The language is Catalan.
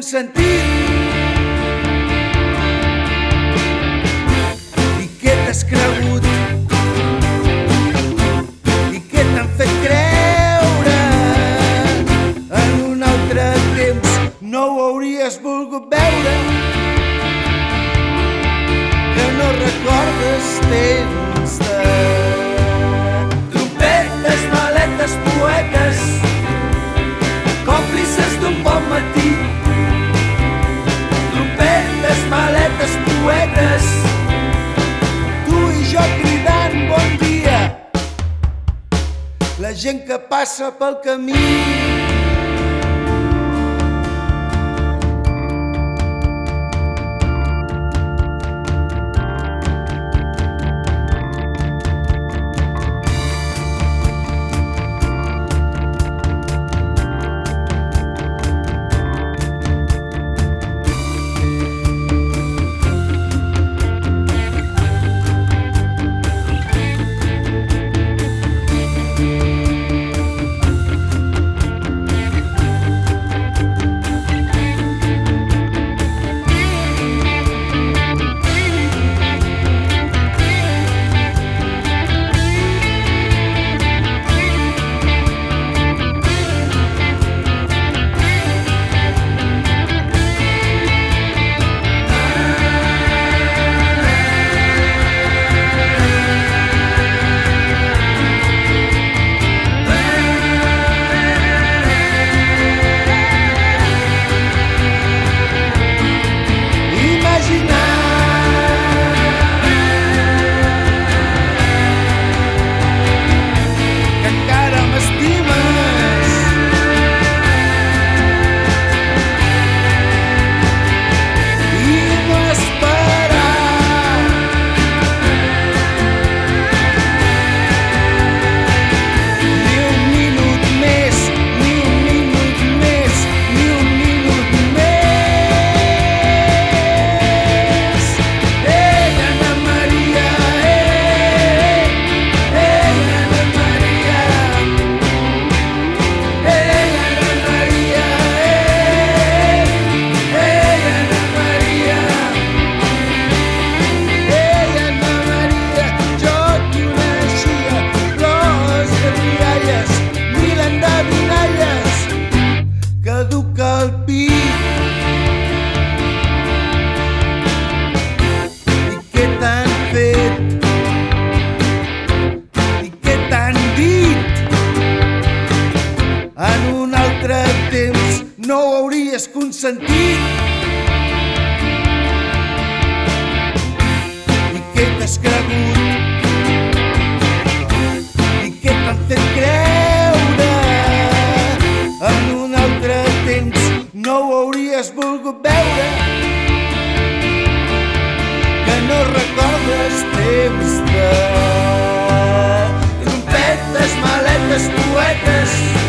consentit. I què t'has cregut? I què t'han fet creure? En un altre temps no ho hauries volgut veure. Que no recordes temps La gent que passa pel camí. Consentit. I què t'has cregut? I què t'han fet creure? En un altre temps no ho hauries volgut veure. Que no recordes temps de... Trompetes, maletes, poetes,